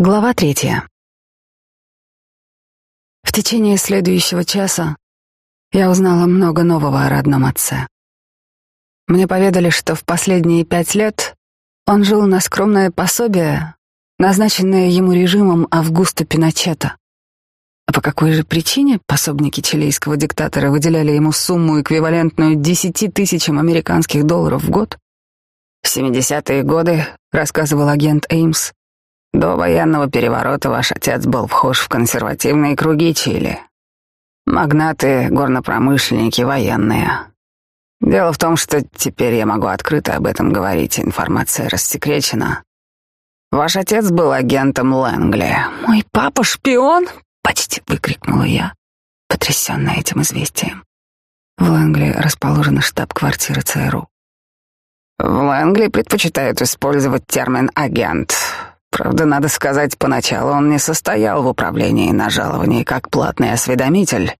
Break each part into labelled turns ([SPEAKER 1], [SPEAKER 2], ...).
[SPEAKER 1] Глава третья. В течение следующего часа я узнала много нового о родном отце. Мне поведали, что в последние пять лет он жил на скромное пособие, назначенное ему режимом Августа Пиночета. А по какой же причине пособники чилийского диктатора выделяли ему сумму, эквивалентную десяти тысячам американских долларов в год? В 70-е годы, рассказывал агент Эймс, до военного переворота ваш отец был вхож в консервативные круги Чили. Магнаты, горнопромышленники, военные. Дело в том, что теперь я могу открыто об этом говорить, информация рассекречена. Ваш отец был агентом Лэнгли.
[SPEAKER 2] «Мой папа шпион?» — почти выкрикнула я, потрясенная этим известием.
[SPEAKER 1] В Лэнгли расположена штаб-квартира ЦРУ.
[SPEAKER 2] В Лэнгли предпочитают использовать термин «агент», Правда, надо сказать, поначалу он не состоял в управлении на жаловании как платный осведомитель.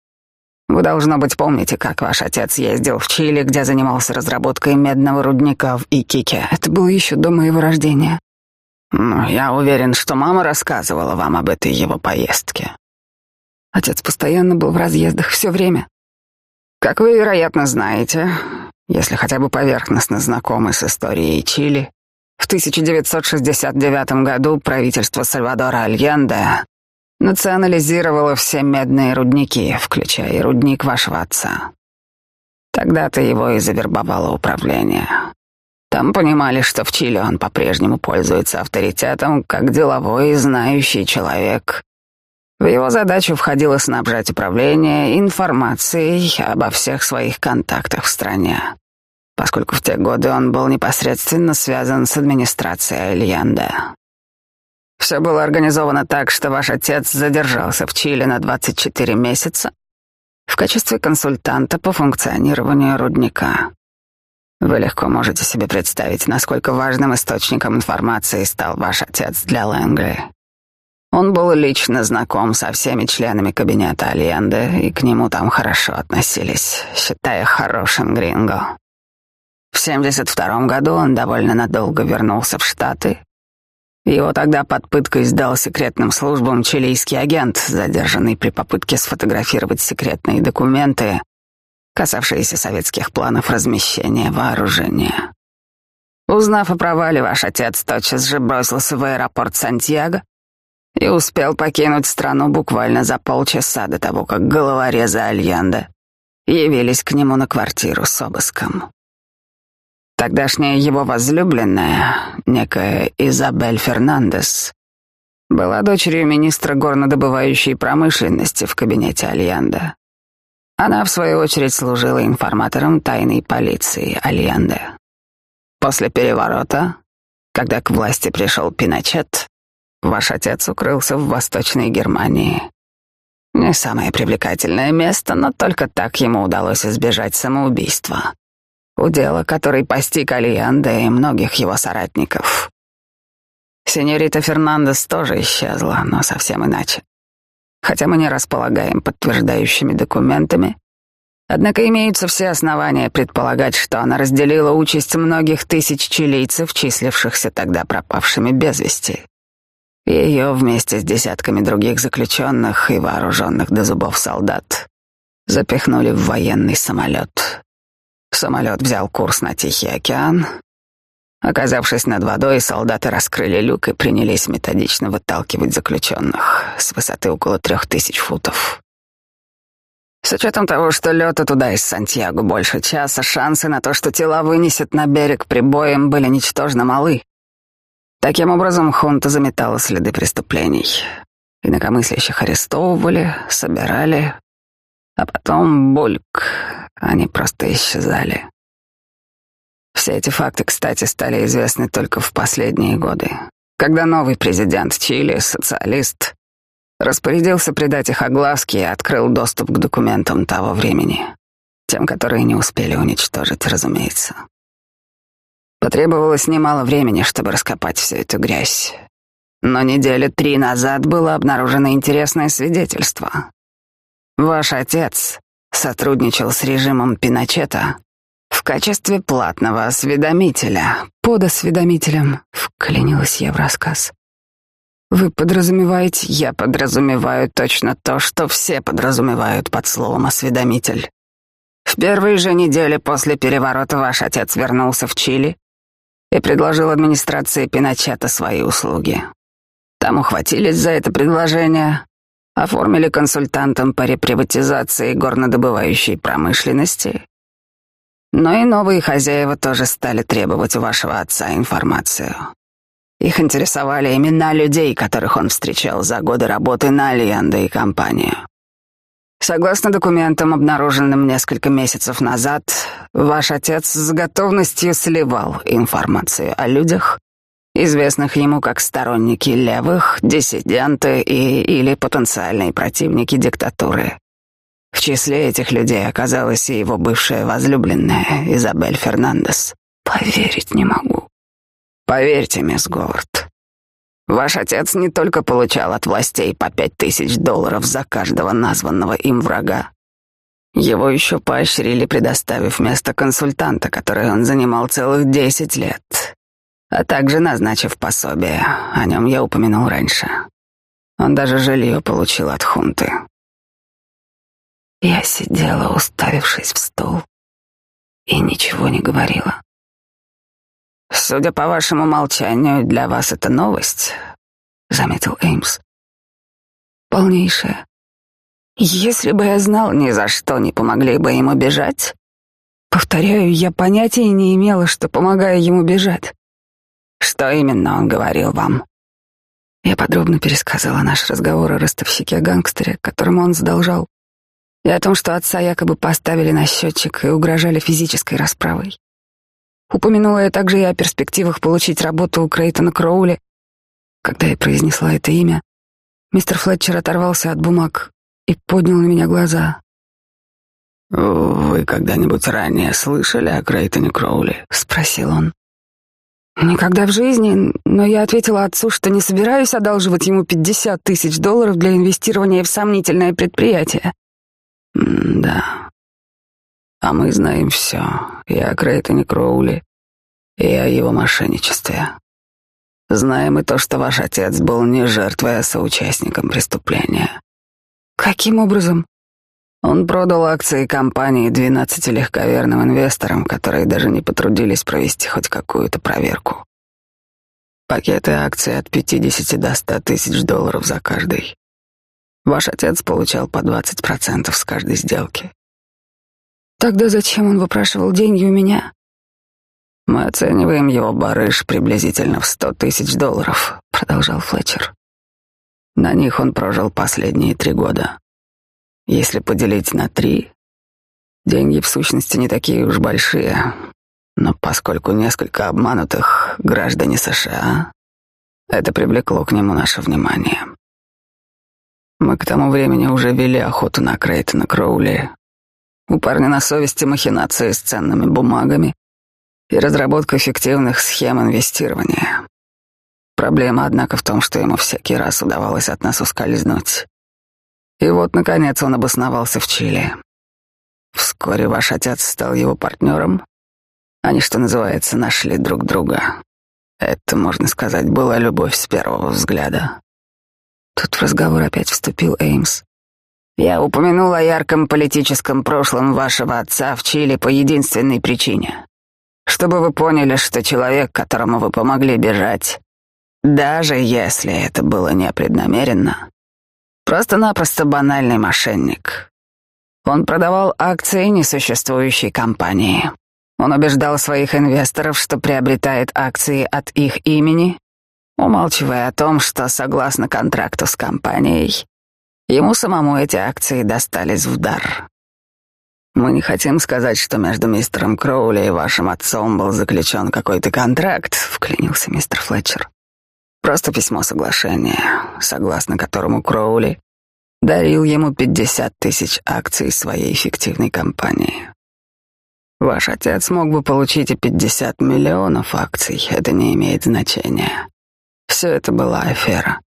[SPEAKER 2] Вы, должно быть, помните, как ваш отец ездил в Чили, где занимался разработкой медного рудника в Икике.
[SPEAKER 1] Это было еще до моего рождения.
[SPEAKER 2] Ну, я уверен, что мама рассказывала вам об этой его поездке.
[SPEAKER 1] Отец постоянно был в разъездах все время.
[SPEAKER 2] Как вы, вероятно, знаете, если хотя бы поверхностно знакомы с историей Чили, в 1969 году правительство Сальвадора Альенде национализировало все медные рудники, включая и рудник вашего отца. Тогда-то его и завербовало управление. Там понимали, что в Чили он по-прежнему пользуется авторитетом как деловой и знающий человек. В его задачу входило снабжать управление информацией обо всех своих контактах в стране поскольку в те годы он был непосредственно связан с администрацией Альянда. Все было организовано так, что ваш отец задержался в Чили на 24 месяца в качестве консультанта по функционированию рудника. Вы легко можете себе представить, насколько важным источником информации стал ваш отец для Лэнгли. Он был лично знаком со всеми членами кабинета Альенды, и к нему там хорошо относились, считая хорошим гринго. В 72 году он довольно надолго вернулся в Штаты. Его тогда под пыткой сдал секретным службам чилийский агент, задержанный при попытке сфотографировать секретные документы, касавшиеся советских планов размещения вооружения. Узнав о провале, ваш отец тотчас же бросился в аэропорт Сантьяго и успел покинуть страну буквально за полчаса до того, как головорезы Альянда явились к нему на квартиру с обыском. Тогдашняя его возлюбленная, некая Изабель Фернандес, была дочерью министра горнодобывающей промышленности в кабинете Альянда. Она, в свою очередь, служила информатором тайной полиции Альянда. После переворота, когда к власти пришел Пиночет, ваш отец укрылся в Восточной Германии. Не самое привлекательное место, но только так ему удалось избежать самоубийства удела, который постиг Алианда и многих его соратников. Сеньорита Фернандес тоже исчезла, но совсем иначе. Хотя мы не располагаем подтверждающими документами, однако имеются все основания предполагать, что она разделила участь многих тысяч чилийцев, числившихся тогда пропавшими без вести. Ее вместе с десятками других заключенных и вооруженных до зубов солдат запихнули в военный самолет Самолет взял курс на Тихий океан. Оказавшись над водой, солдаты раскрыли люк и принялись методично выталкивать заключенных с высоты около трех тысяч футов. С учетом того, что лета туда из Сантьяго больше часа, шансы на то, что тела вынесет на берег прибоем, были ничтожно малы. Таким образом, хунта заметала следы преступлений. Инакомыслящих арестовывали, собирали, а потом бульк, они просто исчезали. Все эти факты, кстати, стали известны только в последние годы, когда новый президент Чили, социалист, распорядился придать их огласке и открыл доступ к документам того времени, тем, которые не успели уничтожить, разумеется. Потребовалось немало времени, чтобы раскопать всю эту грязь. Но недели три назад было обнаружено интересное свидетельство. Ваш отец сотрудничал с режимом Пиночета в качестве платного осведомителя.
[SPEAKER 1] Под осведомителем, вклинилась я в рассказ. Вы подразумеваете...
[SPEAKER 2] Я подразумеваю точно то, что все подразумевают под словом «осведомитель». В первые же недели после переворота ваш отец вернулся в Чили и предложил администрации Пиночета свои услуги. Там ухватились за это предложение, оформили консультантом по реприватизации горнодобывающей промышленности. Но и новые хозяева тоже стали требовать у вашего отца информацию. Их интересовали имена людей, которых он встречал за годы работы на Альенда и компанию. Согласно документам, обнаруженным несколько месяцев назад, ваш отец с готовностью сливал информацию о людях, известных ему как сторонники левых, диссиденты и или потенциальные противники диктатуры. В числе этих людей оказалась и его бывшая возлюбленная Изабель Фернандес.
[SPEAKER 1] Поверить не могу.
[SPEAKER 2] Поверьте, мисс Говард, ваш отец не только получал от властей по пять тысяч долларов за каждого названного им врага. Его еще поощрили, предоставив место консультанта, которое он занимал целых десять лет, а также назначив пособие. О нем я упомянул раньше. Он даже жилье получил от хунты.
[SPEAKER 1] Я сидела, уставившись в стол, и ничего не говорила.
[SPEAKER 2] «Судя по вашему молчанию, для вас это новость», — заметил Эймс.
[SPEAKER 1] «Полнейшая. Если бы я знал,
[SPEAKER 2] ни за что не помогли бы ему бежать».
[SPEAKER 1] Повторяю, я понятия не имела, что помогаю ему бежать.
[SPEAKER 2] Что именно он говорил вам?
[SPEAKER 1] Я подробно пересказала наш разговор о ростовщике-гангстере, которому он задолжал, и о том, что отца якобы поставили на счетчик и угрожали физической расправой. Упомянула я также и о перспективах получить работу у Крейтона Кроули. Когда я произнесла это имя, мистер Флетчер оторвался от бумаг и поднял на меня глаза.
[SPEAKER 2] «Вы когда-нибудь ранее слышали о Крейтоне Кроули?» — спросил он.
[SPEAKER 1] Никогда в жизни, но я ответила отцу, что не собираюсь одалживать ему пятьдесят тысяч долларов для инвестирования в сомнительное предприятие.
[SPEAKER 2] Да, а мы знаем все и о Крейтоне Кроули, и о его мошенничестве. Знаем и то, что ваш отец был не жертвой, а соучастником преступления.
[SPEAKER 1] Каким образом?
[SPEAKER 2] Он продал акции компании двенадцати легковерным инвесторам, которые даже не потрудились провести хоть какую-то проверку. Пакеты акций от 50 до 100 тысяч долларов за каждый. Ваш отец получал по 20% с каждой сделки.
[SPEAKER 1] Тогда зачем он выпрашивал деньги у меня?
[SPEAKER 2] Мы оцениваем его барыш приблизительно в сто тысяч долларов, продолжал Флетчер. На них он прожил последние три года. Если поделить на три, деньги в сущности не такие уж большие, но поскольку несколько обманутых граждане США, это привлекло к нему наше внимание. Мы к тому времени уже вели охоту на Крейтона Кроули, у парня на совести махинации с ценными бумагами и разработка эффективных схем инвестирования. Проблема, однако, в том, что ему всякий раз удавалось от нас ускользнуть. И вот, наконец, он обосновался в Чили. Вскоре ваш отец стал его партнером. Они, что называется, нашли друг друга. Это, можно сказать, была любовь с первого взгляда.
[SPEAKER 1] Тут в разговор опять вступил Эймс.
[SPEAKER 2] Я упомянул о ярком политическом прошлом вашего отца в Чили по единственной причине. Чтобы вы поняли, что человек, которому вы помогли бежать, даже если это было непреднамеренно, просто-напросто банальный мошенник. Он продавал акции несуществующей компании. Он убеждал своих инвесторов, что приобретает акции от их имени, умалчивая о том, что, согласно контракту с компанией, Ему самому эти акции достались в дар. Мы не хотим сказать, что между мистером Кроули и вашим отцом был заключен какой-то контракт, вклинился мистер Флетчер. Просто письмо соглашения, согласно которому Кроули дарил ему 50 тысяч акций своей фиктивной компании. Ваш отец мог бы получить и 50 миллионов акций, это не имеет значения. Все это была афера.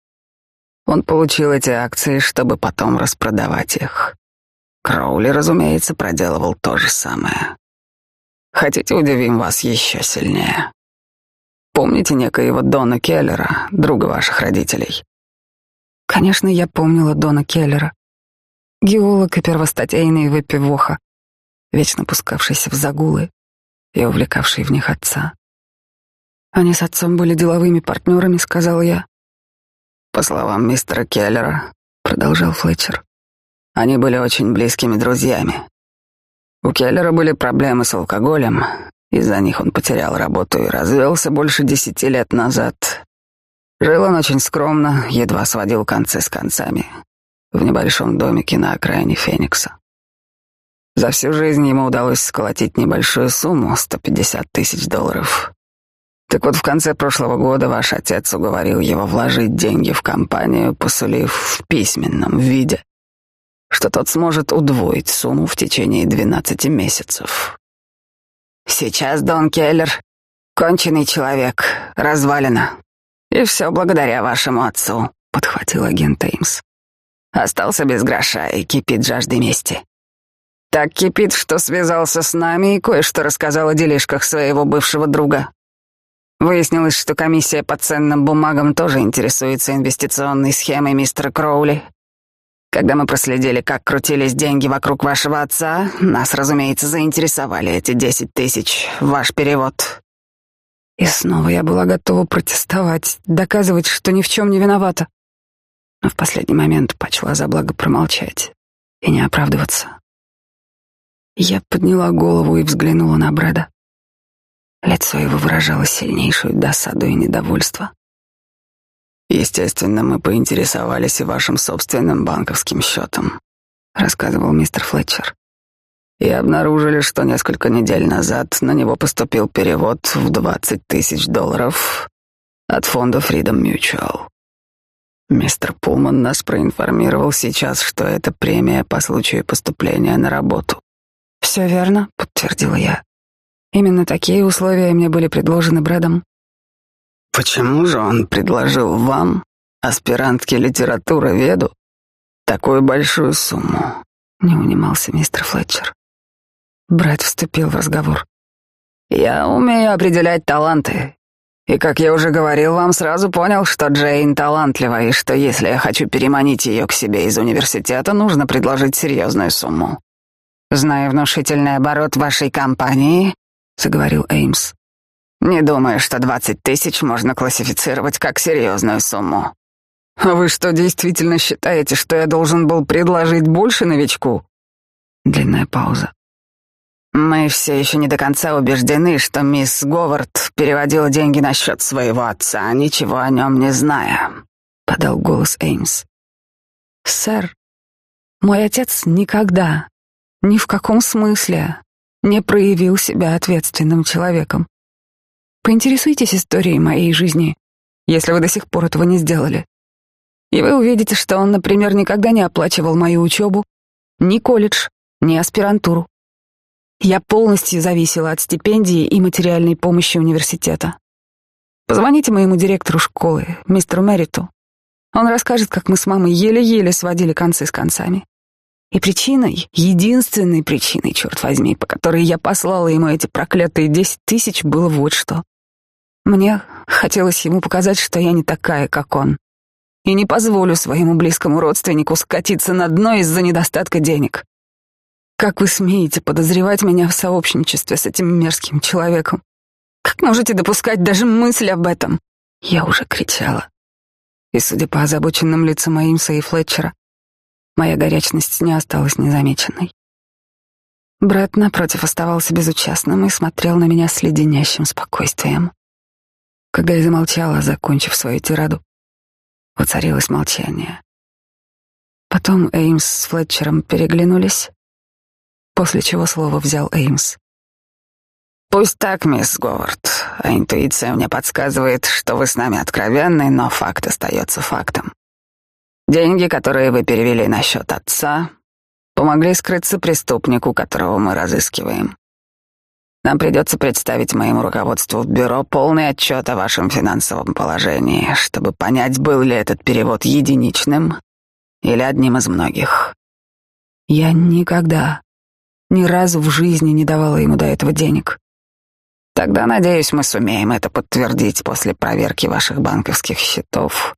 [SPEAKER 2] Он получил эти акции, чтобы потом распродавать их. Кроули, разумеется, проделывал то же самое. Хотите, удивим вас еще сильнее? Помните некоего Дона Келлера, друга ваших родителей?
[SPEAKER 1] Конечно, я помнила Дона Келлера, геолог и первостатейный выпивоха, вечно пускавшийся в загулы и увлекавший в них отца. Они с отцом были деловыми партнерами, сказал я.
[SPEAKER 2] По словам мистера Келлера, продолжал Флетчер, они были очень близкими друзьями. У Келлера были проблемы с алкоголем, из-за них он потерял работу и развелся больше десяти лет назад. Жил он очень скромно, едва сводил концы с концами, в небольшом домике на окраине Феникса. За всю жизнь ему удалось сколотить небольшую сумму — 150 тысяч долларов. Так вот, в конце прошлого года ваш отец уговорил его вложить деньги в компанию, посулив в письменном виде, что тот сможет удвоить сумму в течение 12 месяцев. Сейчас Дон Келлер — конченый человек, развалина. И все благодаря вашему отцу, — подхватил агент Эймс. Остался без гроша и кипит жаждой мести. Так кипит, что связался с нами и кое-что рассказал о делишках своего бывшего друга. Выяснилось, что комиссия по ценным бумагам тоже интересуется инвестиционной схемой мистера Кроули. Когда мы проследили, как крутились деньги вокруг вашего отца, нас, разумеется, заинтересовали эти десять тысяч, ваш перевод.
[SPEAKER 1] И снова я была готова протестовать, доказывать, что ни в чем не виновата. Но в последний момент почла за благо промолчать и не оправдываться. Я подняла голову и взглянула на Брэда. Лицо его выражало сильнейшую досаду и недовольство.
[SPEAKER 2] Естественно, мы поинтересовались и вашим собственным банковским счетом, рассказывал мистер Флетчер. И обнаружили, что несколько недель назад на него поступил перевод в 20 тысяч долларов от фонда Freedom Mutual. Мистер Пулман нас проинформировал сейчас, что это премия по случаю поступления на работу.
[SPEAKER 1] Все верно, подтвердила я. Именно такие условия мне были предложены Брэдом.
[SPEAKER 2] Почему же он предложил вам, аспирантке литературы веду, такую большую сумму?
[SPEAKER 1] Не унимался мистер Флетчер. Брэд вступил в разговор.
[SPEAKER 2] Я умею определять таланты. И, как я уже говорил вам, сразу понял, что Джейн талантлива, и что если я хочу переманить ее к себе из университета, нужно предложить серьезную сумму. Зная внушительный оборот вашей компании, заговорил Эймс, не думаю, что двадцать тысяч можно классифицировать как серьезную сумму.
[SPEAKER 1] А вы что, действительно считаете, что я должен был предложить больше новичку? Длинная пауза.
[SPEAKER 2] Мы все еще не до конца убеждены, что мисс Говард переводила деньги на счет своего отца, ничего о нем не зная, подал голос Эймс.
[SPEAKER 1] Сэр, мой отец никогда, ни в каком смысле, не проявил себя ответственным человеком. Поинтересуйтесь историей моей жизни, если вы до сих пор этого не сделали. И вы увидите, что он, например, никогда не оплачивал мою учебу, ни колледж, ни аспирантуру. Я полностью зависела от стипендии и материальной помощи университета. Позвоните моему директору школы, мистеру Мэриту. Он расскажет, как мы с мамой еле-еле сводили концы с концами. И причиной, единственной причиной, черт возьми, по которой я послала ему эти проклятые десять тысяч, было вот что. Мне хотелось ему показать, что я не такая, как он. И не позволю своему близкому родственнику скатиться на дно из-за недостатка денег. Как вы смеете подозревать меня в сообщничестве с этим мерзким человеком? Как можете допускать даже мысль об этом? Я уже кричала. И, судя по озабоченным лицам Эймса и Флетчера, моя горячность не осталась незамеченной. Брэд, напротив, оставался безучастным и смотрел на меня с леденящим спокойствием. Когда я замолчала, закончив свою тираду, воцарилось молчание. Потом Эймс с Флетчером переглянулись, после чего слово взял Эймс.
[SPEAKER 2] «Пусть так, мисс Говард, а интуиция мне подсказывает, что вы с нами откровенны, но факт остается фактом. Деньги, которые вы перевели на счет отца, помогли скрыться преступнику, которого мы разыскиваем. Нам придется представить моему руководству в бюро полный отчет о вашем финансовом положении, чтобы понять, был ли этот перевод единичным или одним из многих.
[SPEAKER 1] Я никогда, ни разу в жизни не давала ему до этого денег.
[SPEAKER 2] Тогда, надеюсь, мы сумеем это подтвердить после проверки ваших банковских счетов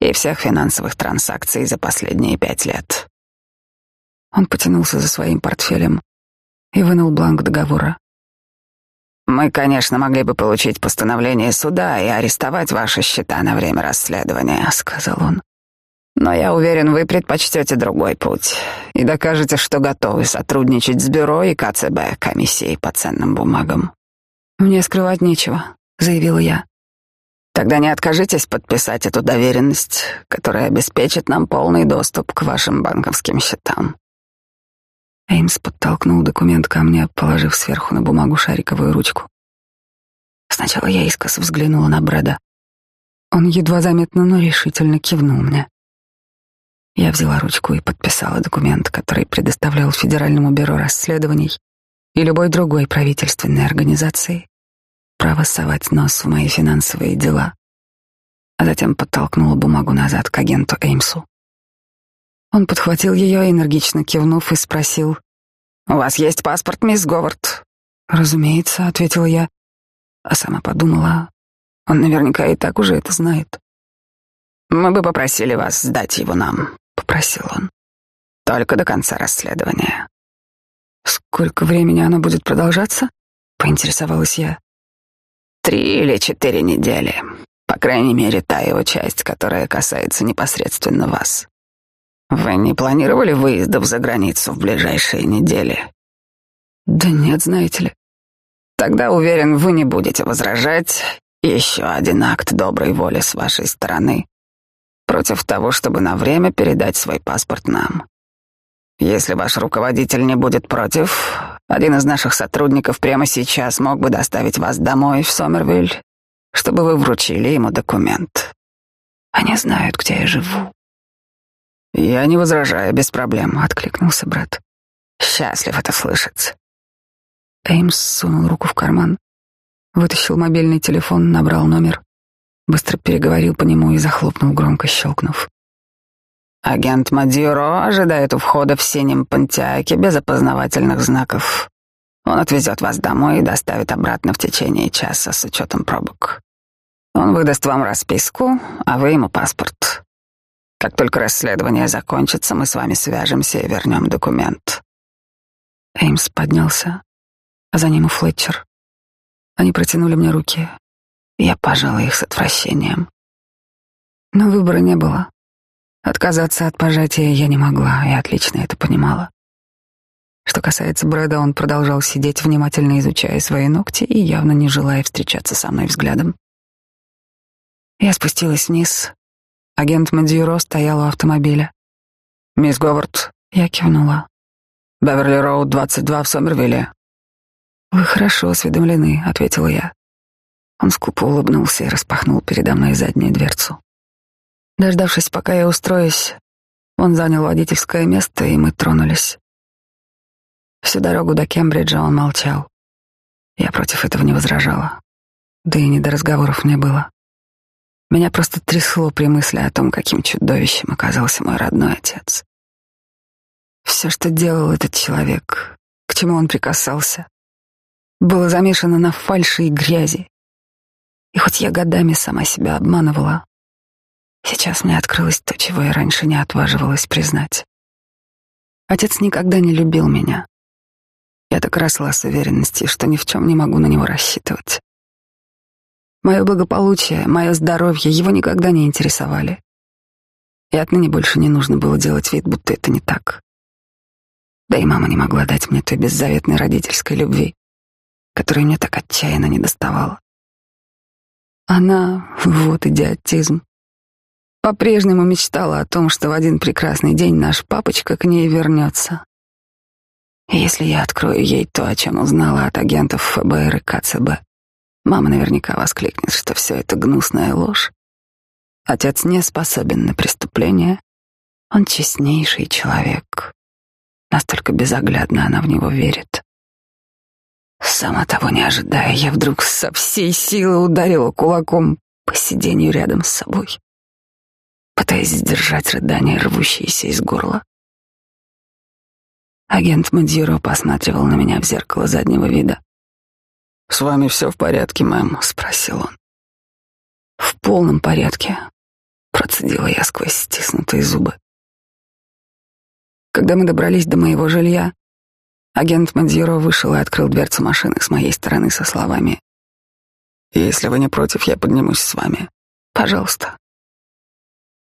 [SPEAKER 2] и всех финансовых транзакций за последние пять лет.
[SPEAKER 1] Он потянулся за своим портфелем и вынул бланк договора.
[SPEAKER 2] Мы, конечно, могли бы получить постановление суда и арестовать ваши счета на время расследования, сказал он. Но я уверен, вы предпочтете другой путь и докажете, что готовы сотрудничать с бюро и КЦБ, комиссией по ценным бумагам.
[SPEAKER 1] Мне скрывать нечего, заявила я.
[SPEAKER 2] Тогда не откажитесь подписать эту доверенность, которая обеспечит нам полный доступ к вашим банковским счетам.
[SPEAKER 1] Эймс подтолкнул документ ко мне, положив сверху на бумагу шариковую ручку. Сначала я искоса взглянула на Брэда. Он едва заметно, но решительно кивнул мне. Я взяла ручку и подписала документ, который предоставлял Федеральному бюро расследований и любой другой правительственной организации право совать нос в мои финансовые дела, а затем подтолкнула бумагу назад к агенту Эймсу. Он подхватил ее, энергично кивнув, и спросил, «У вас есть паспорт, мисс Говард?» «Разумеется», — ответила я, а сама подумала, он наверняка и так уже это знает.
[SPEAKER 2] «Мы бы попросили вас сдать его нам», попросил он. Только до конца расследования.
[SPEAKER 1] Сколько времени оно будет продолжаться? Поинтересовалась я.
[SPEAKER 2] Три или четыре недели. По крайней мере, та его часть, которая касается непосредственно вас. Вы не планировали выездов за границу в ближайшие недели?
[SPEAKER 1] Да нет, знаете ли.
[SPEAKER 2] Тогда, уверен, вы не будете возражать. Еще один акт доброй воли с вашей стороны против того, чтобы на время передать свой паспорт нам. Если ваш руководитель не будет против, один из наших сотрудников прямо сейчас мог бы доставить вас домой в Сомервиль, чтобы вы вручили ему документ.
[SPEAKER 1] Они знают, где я живу.
[SPEAKER 2] Я не возражаю, без проблем, откликнулся брат. Счастлив это слышать.
[SPEAKER 1] Эймс сунул руку в карман, вытащил мобильный телефон, набрал номер. Быстро переговорил по нему и захлопнул, громко щелкнув.
[SPEAKER 2] Агент Мадьюро ожидает у входа в синем Пантиаке без опознавательных знаков. Он отвезет вас домой и доставит обратно в течение часа с учетом пробок. Он выдаст вам расписку, а вы ему паспорт. Как только расследование закончится, мы с вами свяжемся и вернем документ.
[SPEAKER 1] Эймс поднялся, а за ним и Флетчер. Они протянули мне руки. Я пожала их с отвращением. Но выбора не было. Отказаться от пожатия я не могла и отлично это понимала. Что касается Брэда, он продолжал сидеть, внимательно изучая свои ногти и явно не желая встречаться со мной взглядом. Я спустилась вниз. Агент Мадьюро стоял у автомобиля.
[SPEAKER 2] «Мисс Говард», —
[SPEAKER 1] я кивнула.
[SPEAKER 2] «Беверли Роуд, 22 в Сомервилле».
[SPEAKER 1] «Вы хорошо осведомлены», — ответила я. Он скупо улыбнулся и распахнул передо мной заднюю дверцу. Дождавшись, пока я устроюсь, он занял водительское место, и мы тронулись. Всю дорогу до Кембриджа он молчал. Я против этого не возражала. Да и не до разговоров мне было. Меня просто трясло при мысли о том, каким чудовищем оказался мой родной отец. Все, что делал этот человек, к чему он прикасался, было замешано на фальши и грязи, и хоть я годами сама себя обманывала, сейчас мне открылось то, чего я раньше не отваживалась признать. Отец никогда не любил меня. Я так росла с уверенностью, что ни в чем не могу на него рассчитывать. Мое благополучие, мое здоровье его никогда не интересовали. И отныне больше не нужно было делать вид, будто это не так. Да и мама не могла дать мне той беззаветной родительской любви, которую мне так отчаянно не доставала. Она, вот идиотизм, по-прежнему мечтала о том, что в один прекрасный день наш папочка к ней вернется. И если я открою ей то, о чем узнала от агентов ФБР и КЦБ, мама наверняка воскликнет, что все это гнусная ложь. Отец не способен на преступление, он честнейший человек. Настолько безоглядно она в него верит. Сама того не ожидая, я вдруг со всей силы ударила кулаком по сиденью рядом с собой, пытаясь сдержать рыдания, рвущиеся из горла. Агент Мадзиро посматривал на меня в зеркало заднего вида.
[SPEAKER 2] «С вами все в порядке, мэм?» — спросил он.
[SPEAKER 1] «В полном порядке. Процедила я сквозь стиснутые зубы. Когда мы добрались до моего жилья, агент Мадзиро вышел и открыл дверцу машины с моей стороны со словами «Если вы не против, я поднимусь с вами. Пожалуйста».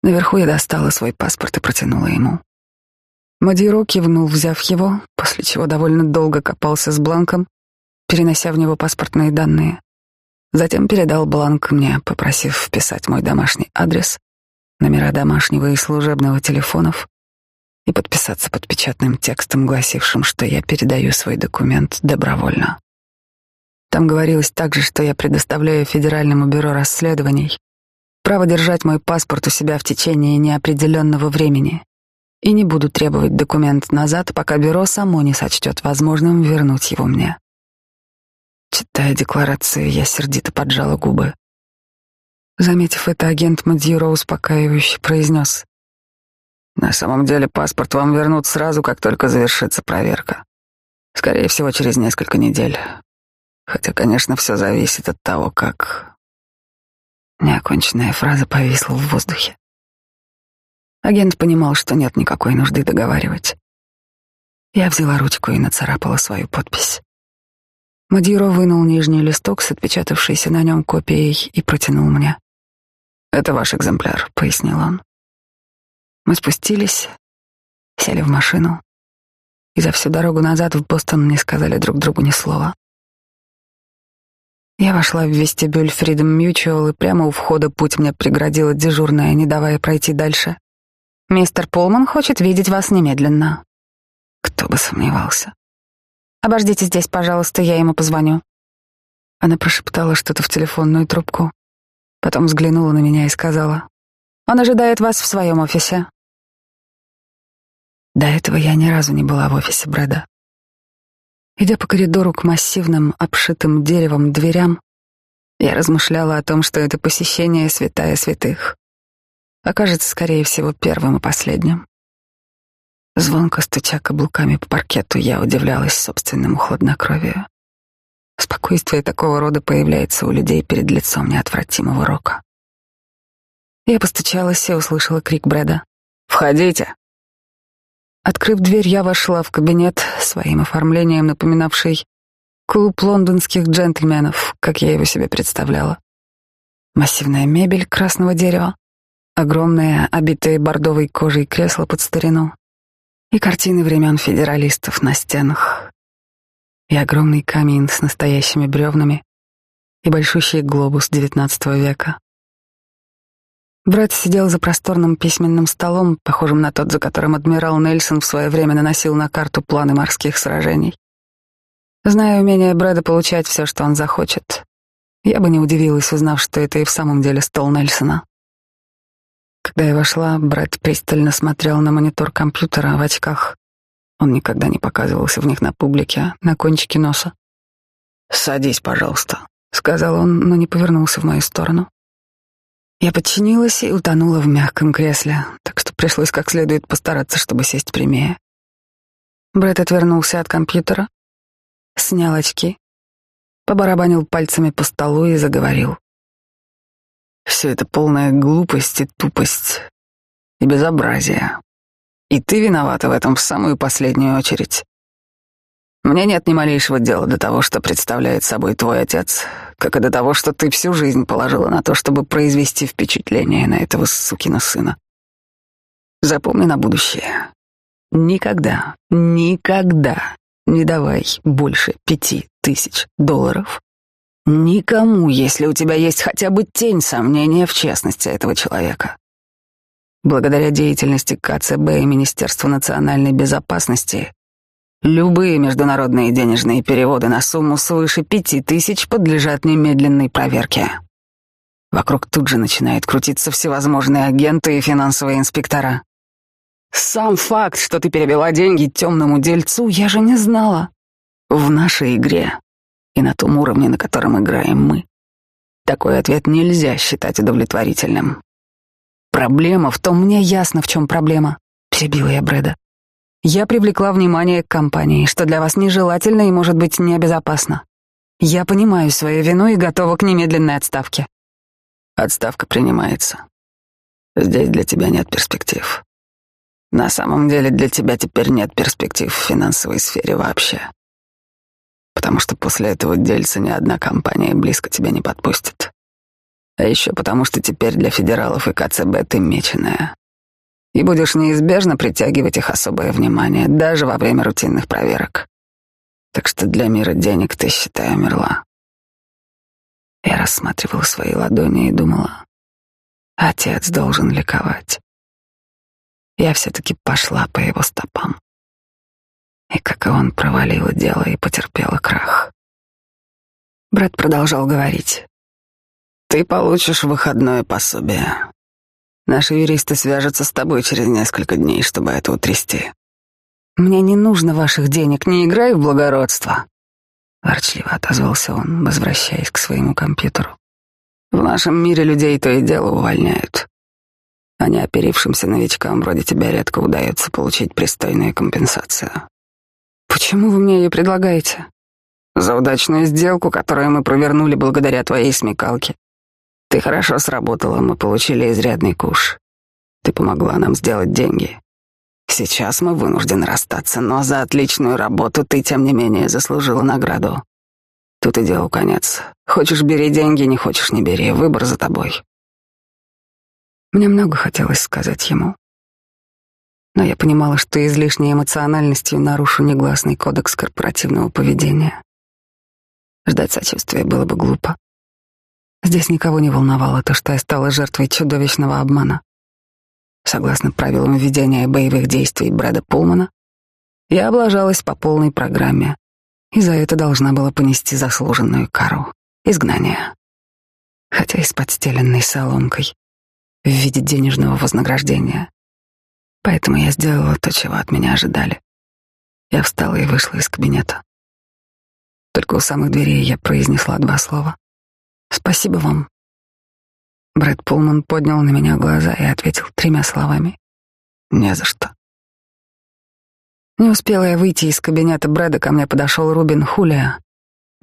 [SPEAKER 1] Наверху я достала свой паспорт и протянула ему. Мадиро кивнул, взяв его, после чего довольно долго копался с бланком, перенося в него паспортные данные. Затем передал бланк мне, попросив вписать мой домашний адрес, номера домашнего и служебного телефонов и подписаться под печатным текстом, гласившим, что я передаю свой документ добровольно. Там говорилось также, что я предоставляю Федеральному бюро расследований право держать мой паспорт у себя в течение неопределенного времени и не буду требовать документ назад, пока бюро само не сочтет возможным вернуть его мне. Читая декларацию, я сердито поджала губы. Заметив это, агент Мадьюро успокаивающе произнес. «На самом деле паспорт вам вернут сразу, как только завершится проверка. Скорее всего, через несколько недель. Хотя, конечно, все зависит от того, как...» Неоконченная фраза повисла в воздухе. Агент понимал, что нет никакой нужды договаривать. Я взяла ручку и нацарапала свою подпись. Мадиро вынул нижний листок с отпечатавшейся на нем копией и протянул мне. «Это ваш экземпляр», — пояснил он. Мы спустились, сели в машину, и за всю дорогу назад в Бостон не сказали друг другу ни слова. Я вошла в вестибюль Freedom Mutual, и прямо у входа путь мне преградила дежурная, не давая пройти дальше. Мистер Полман хочет видеть вас немедленно. Кто бы сомневался. Обождите здесь, пожалуйста, я ему позвоню. Она прошептала что-то в телефонную трубку, потом взглянула на меня и сказала: "Он ожидает вас в своем офисе". До этого я ни разу не была в офисе Брэда. Идя по коридору к массивным, обшитым деревом дверям, я размышляла о том, что это посещение святая святых окажется, скорее всего, первым и последним. Звонко стуча каблуками по паркету, я удивлялась собственному хладнокровию. Спокойствие такого рода появляется у людей перед лицом неотвратимого рока. Я постучалась и услышала крик Брэда. «Входите!» Открыв дверь, я вошла в кабинет, своим оформлением напоминавший клуб лондонских джентльменов, как я его себе представляла. Массивная мебель красного дерева, огромное, обитое бордовой кожей кресло под старину и картины времен федералистов на стенах, и огромный камин с настоящими бревнами, и большущий глобус XIX века. Брэд сидел за просторным письменным столом, похожим на тот, за которым адмирал Нельсон в свое время наносил на карту планы морских сражений. Зная умение Брэда получать все, что он захочет, я бы не удивилась, узнав, что это и в самом деле стол Нельсона. Когда я вошла, Брэд пристально смотрел на монитор компьютера в очках. Он никогда не показывался в них на публике, на кончике носа. «Садись, пожалуйста», — сказал он, но не повернулся в мою сторону. Я подчинилась и утонула в мягком кресле, так что пришлось как следует постараться, чтобы сесть прямее. Брэд отвернулся от компьютера, снял очки, побарабанил пальцами по столу и заговорил. Все это полная глупость и тупость и безобразие. И ты виновата в этом в самую последнюю очередь. Мне нет ни малейшего дела до того, что представляет собой твой отец, как и до того, что ты всю жизнь положила на то, чтобы произвести впечатление на этого сукина сына. Запомни на будущее. Никогда, никогда не давай больше пяти тысяч долларов Никому, если у тебя есть хотя бы тень сомнения в честности этого человека. Благодаря деятельности КЦБ и Министерства национальной безопасности любые международные денежные переводы на сумму свыше пяти тысяч подлежат немедленной проверке. Вокруг тут же начинают крутиться всевозможные агенты и финансовые инспектора. Сам факт, что ты перевела деньги темному дельцу, я же не знала. В нашей игре и на том уровне, на котором играем мы. Такой ответ нельзя считать удовлетворительным. Проблема в том, мне ясно, в чем проблема, перебила я Брэда. Я привлекла внимание к компании, что для вас нежелательно и, может быть, небезопасно. Я понимаю свою вину и готова к немедленной отставке. Отставка принимается.
[SPEAKER 2] Здесь для тебя нет перспектив. На самом деле для тебя теперь нет перспектив в финансовой сфере вообще. Потому что после этого дельца ни одна компания близко тебя не подпустит. А еще потому, что теперь для федералов и КЦБ ты меченая. И будешь неизбежно притягивать их особое внимание, даже во время рутинных проверок. Так что для мира денег ты, считай, умерла. Я рассматривала свои ладони и думала, отец должен ликовать. Я все-таки пошла по его стопам. Как и он провалила дело и потерпела крах. Брат продолжал говорить. Ты получишь выходное пособие. Наши юристы свяжутся с тобой через несколько дней, чтобы это утрясти. Мне не нужно ваших денег, не играй в благородство. Ворчливо отозвался он, возвращаясь к своему компьютеру. В нашем мире людей то и дело увольняют. А неоперившимся новичкам вроде тебя редко удается получить пристойную компенсацию. Почему вы мне ее предлагаете? За удачную сделку, которую мы провернули благодаря твоей смекалке. Ты хорошо сработала, мы получили изрядный куш. Ты помогла нам сделать деньги. Сейчас мы вынуждены расстаться, но за отличную работу ты, тем не менее, заслужила награду. Тут и делу конец. Хочешь — бери деньги, не хочешь — не бери. Выбор за тобой. Мне много хотелось сказать ему. Но я понимала, что излишней эмоциональностью нарушу негласный кодекс корпоративного поведения. Ждать сочувствия было бы глупо. Здесь никого не волновало то, что я стала жертвой чудовищного обмана. Согласно правилам ведения боевых действий Брэда Пулмана, я облажалась по полной программе, и за это должна была понести заслуженную кару — изгнание. Хотя и с подстеленной соломкой в виде денежного вознаграждения. Поэтому я сделала то, чего от меня ожидали. Я встала и вышла из кабинета. Только у самых дверей я произнесла два слова. Спасибо вам. Брэд Пулман поднял на меня глаза и ответил тремя словами. Не за что. Не успела я выйти из кабинета Брэда, ко мне подошел Рубин Хулия.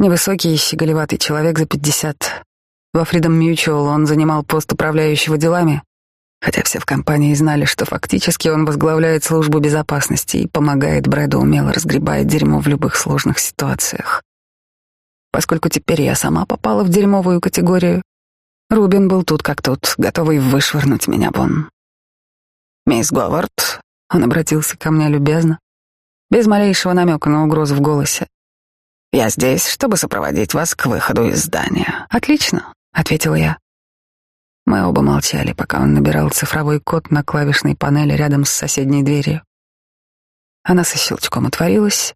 [SPEAKER 2] Невысокий и щеголеватый человек за пятьдесят. Во Freedom Mutual он занимал пост управляющего делами, хотя все в компании знали, что фактически он возглавляет службу безопасности и помогает Брэду умело разгребая дерьмо в любых сложных ситуациях. Поскольку теперь я сама попала в дерьмовую категорию, Рубин был тут как тут, готовый вышвырнуть меня вон. «Мисс Говард», — он обратился ко мне любезно, без малейшего намека на угрозу в голосе. «Я здесь, чтобы сопроводить вас к выходу из здания». «Отлично», — ответила я. Мы оба молчали, пока он набирал цифровой код на клавишной панели рядом с соседней дверью. Она со щелчком отворилась,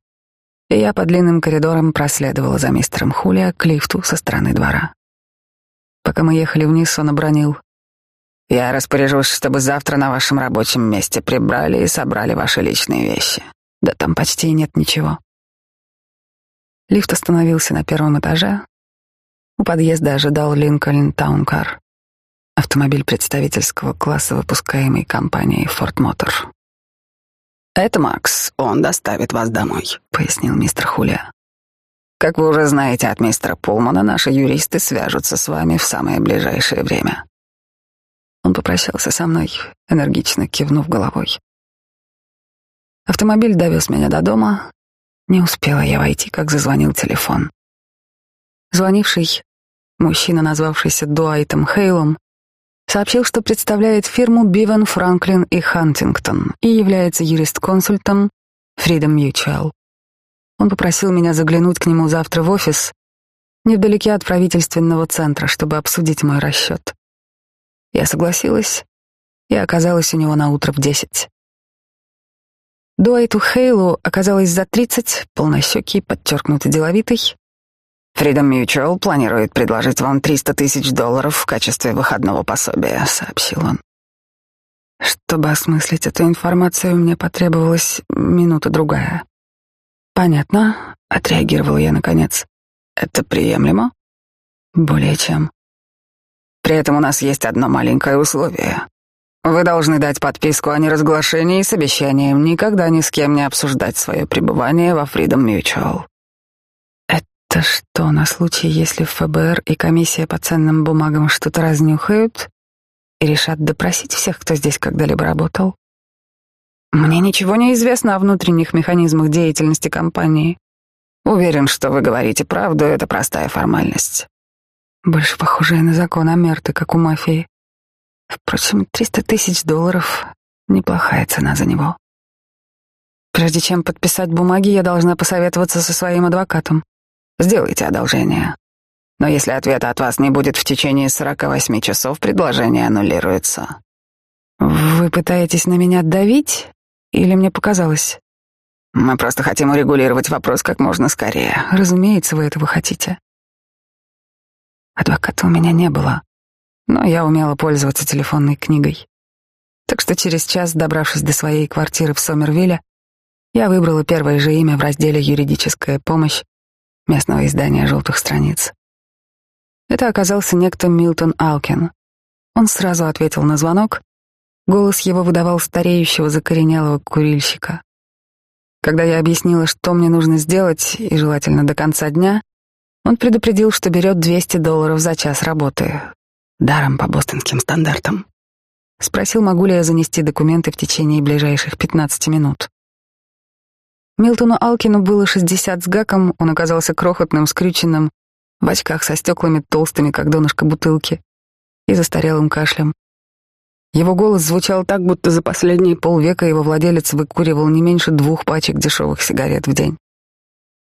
[SPEAKER 2] и я по длинным коридорам проследовала за мистером Хулия к лифту со стороны двора. Пока мы ехали вниз, он обронил. «Я распоряжусь, чтобы завтра на вашем рабочем месте прибрали и собрали ваши личные вещи. Да там почти нет ничего». Лифт остановился на первом этаже. У подъезда ожидал Линкольн Таункар, автомобиль представительского класса, выпускаемый компанией Ford Motor. «Это Макс, он доставит вас домой», — пояснил мистер Хулия. «Как вы уже знаете от мистера Пулмана, наши юристы свяжутся с вами в самое ближайшее время». Он попрощался со мной, энергично кивнув головой. Автомобиль довез меня до дома. Не успела я войти, как зазвонил телефон. Звонивший, мужчина, назвавшийся Дуайтом Хейлом, сообщил, что представляет фирму Бивен, Франклин и Хантингтон и является юрист-консультом Freedom Mutual. Он попросил меня заглянуть к нему завтра в офис, недалеке от правительственного центра, чтобы обсудить мой расчет. Я согласилась и оказалась у него на утро в десять. Дуайту Хейлу оказалось за тридцать, полнощекий, подчеркнуто деловитый, Freedom Mutual планирует предложить вам 300 тысяч долларов в качестве выходного пособия, сообщил он. Чтобы осмыслить эту информацию, мне потребовалась минута-другая. Понятно, отреагировал я наконец. Это приемлемо? Более чем. При этом у нас есть одно маленькое условие. Вы должны дать подписку о неразглашении с обещанием никогда ни с кем не обсуждать свое пребывание во Freedom Mutual. Это что, на случай, если ФБР и комиссия по ценным бумагам что-то разнюхают?
[SPEAKER 1] и решат допросить всех, кто здесь когда-либо работал. Мне ничего не известно о внутренних механизмах деятельности компании.
[SPEAKER 2] Уверен, что вы говорите правду, это простая формальность.
[SPEAKER 1] Больше похожая на закон Амерты, как у мафии. Впрочем, 300 тысяч долларов — неплохая цена за него. Прежде чем подписать бумаги, я должна посоветоваться со своим адвокатом.
[SPEAKER 2] Сделайте одолжение. Но если ответа от вас не будет в течение 48 часов, предложение аннулируется.
[SPEAKER 1] Вы пытаетесь на меня давить? Или мне показалось?
[SPEAKER 2] Мы просто хотим урегулировать вопрос как можно скорее.
[SPEAKER 1] Разумеется, вы этого хотите. Адвоката у меня не было, но я умела пользоваться телефонной книгой. Так что через час, добравшись до своей квартиры в Сомервилле, я выбрала первое же имя в разделе «Юридическая помощь» местного издания «Желтых страниц». Это оказался некто Милтон Алкин. Он сразу ответил на звонок Голос его выдавал стареющего закоренелого курильщика. Когда я объяснила, что мне нужно сделать, и желательно до конца дня, он предупредил, что берет 200 долларов за час работы. Даром по бостонским стандартам. Спросил, могу ли я занести документы в течение ближайших 15 минут. Милтону Алкину было 60 с гаком, он оказался крохотным, скрюченным, в очках со стеклами толстыми, как донышко бутылки, и застарелым кашлем. Его голос звучал так, будто за последние полвека его владелец выкуривал не меньше двух пачек дешевых сигарет в день.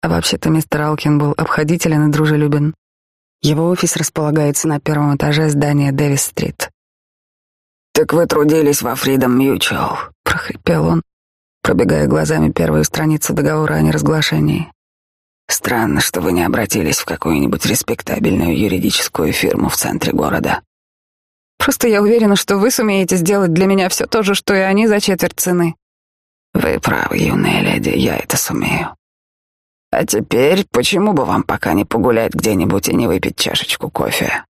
[SPEAKER 1] А вообще-то мистер Алкин был обходителен и дружелюбен. Его офис располагается на первом этаже здания Дэвис-стрит.
[SPEAKER 2] «Так вы трудились во Freedom Mutual», —
[SPEAKER 1] прохрипел он, пробегая глазами первую страницу договора о неразглашении.
[SPEAKER 2] «Странно, что вы не обратились в какую-нибудь респектабельную юридическую фирму в центре города».
[SPEAKER 1] Просто я уверена, что вы сумеете сделать для меня все то же, что и они за четверть цены.
[SPEAKER 2] Вы правы, юная леди, я это сумею. А теперь почему бы вам пока не погулять где-нибудь и не выпить чашечку кофе?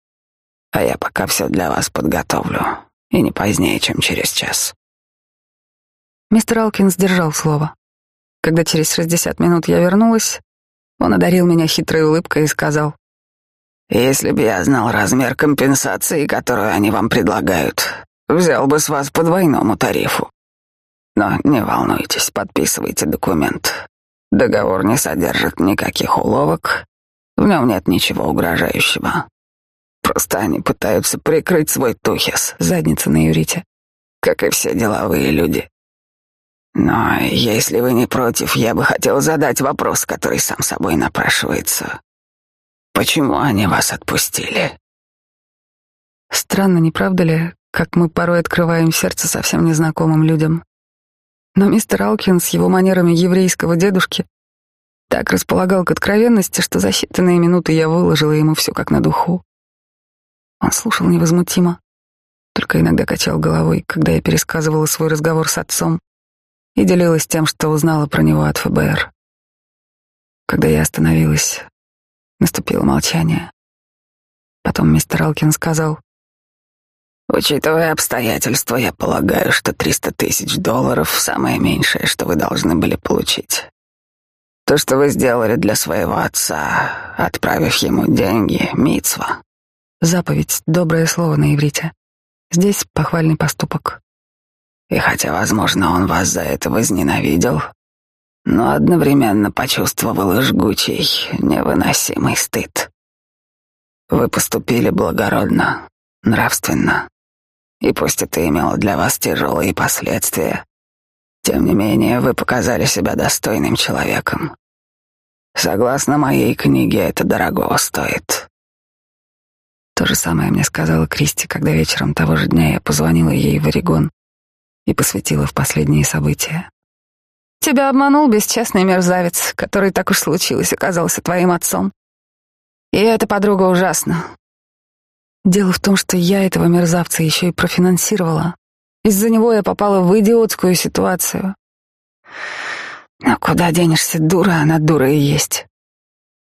[SPEAKER 2] А я пока все для вас подготовлю, и не позднее, чем через час.
[SPEAKER 1] Мистер Алкин сдержал слово. Когда через шестьдесят минут я вернулась, он одарил меня хитрой улыбкой и сказал,
[SPEAKER 2] если бы я знал размер компенсации, которую они вам предлагают, взял бы с вас по двойному тарифу. Но не волнуйтесь, подписывайте документ. Договор не содержит никаких уловок, в нем нет ничего угрожающего. Просто они пытаются прикрыть свой тухес, задница на юрите, как и все деловые люди. Но если вы не против, я бы хотел задать вопрос, который сам собой напрашивается. Почему они вас отпустили?
[SPEAKER 1] Странно, не правда ли, как мы порой открываем сердце совсем незнакомым людям? Но мистер Алкин с его манерами еврейского дедушки так располагал к откровенности, что за считанные минуты я выложила ему все как на духу. Он слушал невозмутимо, только иногда качал головой, когда я пересказывала свой разговор с отцом и делилась тем, что узнала про него от ФБР. Когда я остановилась, Наступило молчание. Потом мистер Алкин сказал,
[SPEAKER 2] «Учитывая обстоятельства, я полагаю, что 300 тысяч долларов — самое меньшее, что вы должны были получить. То, что вы сделали для своего отца, отправив ему деньги, мицва.
[SPEAKER 1] Заповедь — доброе слово на иврите. Здесь похвальный поступок.
[SPEAKER 2] И хотя, возможно, он вас за это возненавидел, но одновременно почувствовал жгучий, невыносимый стыд. Вы поступили благородно, нравственно, и пусть это имело для вас тяжелые последствия, тем не менее вы показали себя достойным человеком. Согласно моей книге, это дорого стоит.
[SPEAKER 1] То же самое мне сказала Кристи, когда вечером того же дня я позвонила ей в Орегон и посвятила в последние события. Тебя обманул бесчестный мерзавец, который, так уж случилось, оказался твоим отцом. И эта подруга ужасна. Дело в том, что я этого мерзавца еще и профинансировала. Из-за него я попала в идиотскую ситуацию. Но куда денешься, дура, она дура и есть.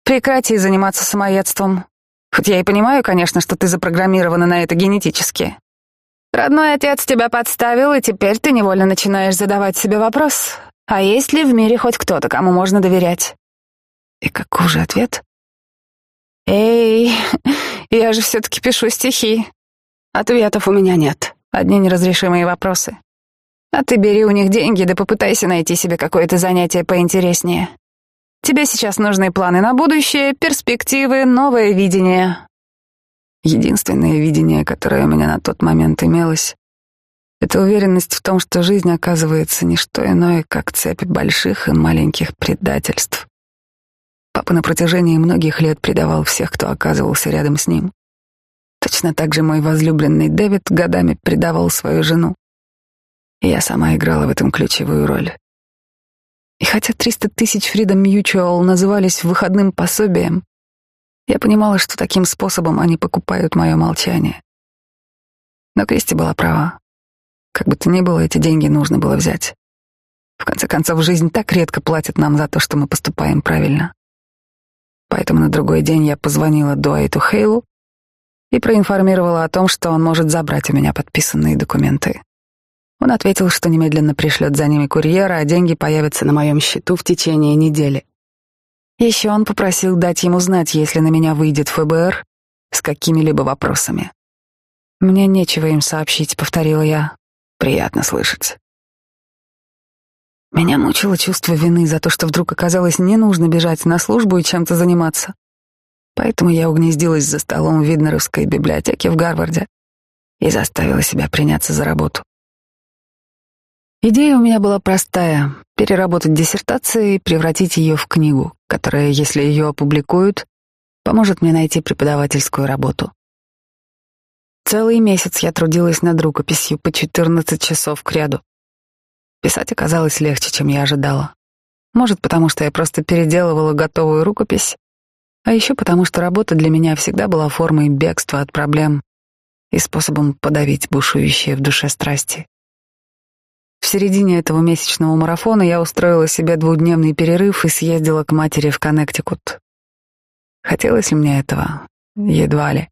[SPEAKER 1] Прекрати заниматься самоедством. Хоть я и понимаю, конечно, что ты запрограммирована на это генетически. Родной отец тебя подставил, и теперь ты невольно начинаешь задавать себе вопрос, а есть ли в мире хоть кто-то, кому можно доверять? И каков же ответ? Эй, я же все-таки пишу стихи. Ответов у меня нет. одни неразрешимые вопросы. А ты бери у них деньги, да попытайся найти себе какое-то занятие поинтереснее. Тебе сейчас нужны планы на будущее, перспективы, новое видение. Единственное видение, которое у меня на тот момент имелось, это уверенность в том, что жизнь оказывается не что иное, как цепь больших и маленьких предательств. Папа на протяжении многих лет предавал всех, кто оказывался рядом с ним. Точно так же мой возлюбленный Дэвид годами предавал свою жену. И я сама играла в этом ключевую роль. И хотя 300 тысяч Freedom Mutual назывались выходным пособием, я понимала, что таким способом они покупают мое молчание. Но Кристи была права. Как бы то ни было, эти деньги нужно было взять. В конце концов, жизнь так редко платит нам за то, что мы поступаем правильно. Поэтому на другой день я позвонила Дуайту Хейлу и проинформировала о том, что он может забрать у меня подписанные документы. Он ответил, что немедленно пришлет за ними курьера, а деньги появятся на моем счету в течение недели. Еще он попросил дать ему знать, если на меня выйдет ФБР с какими-либо вопросами. «Мне нечего им сообщить», — повторила я. «Приятно слышать». Меня мучило чувство вины за то, что вдруг оказалось не нужно бежать на службу и чем-то заниматься. Поэтому я угнездилась за столом в Виднеровской библиотеке в Гарварде и заставила себя приняться за работу. Идея у меня была простая — переработать диссертацию и превратить ее в книгу, которая, если ее опубликуют, поможет мне найти преподавательскую работу. Целый месяц я трудилась над рукописью по 14 часов к ряду. Писать оказалось легче, чем я ожидала. Может, потому что я просто переделывала готовую рукопись, а еще потому, что работа для меня всегда была формой бегства от проблем и способом подавить бушующие в душе страсти. Середине этого месячного марафона я устроила себе двухдневный перерыв и съездила к матери в Коннектикут. Хотелось ли мне этого? Едва ли.